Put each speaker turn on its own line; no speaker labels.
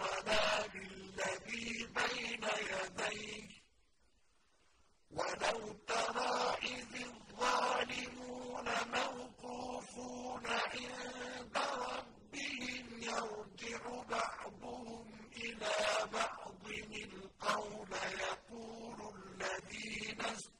ولا بالذي بين يديه ولو ترى إذ الظالمون موقوفون عند ربهم يرجع بعضهم إلى بعض. القول يقول الذين استكبروا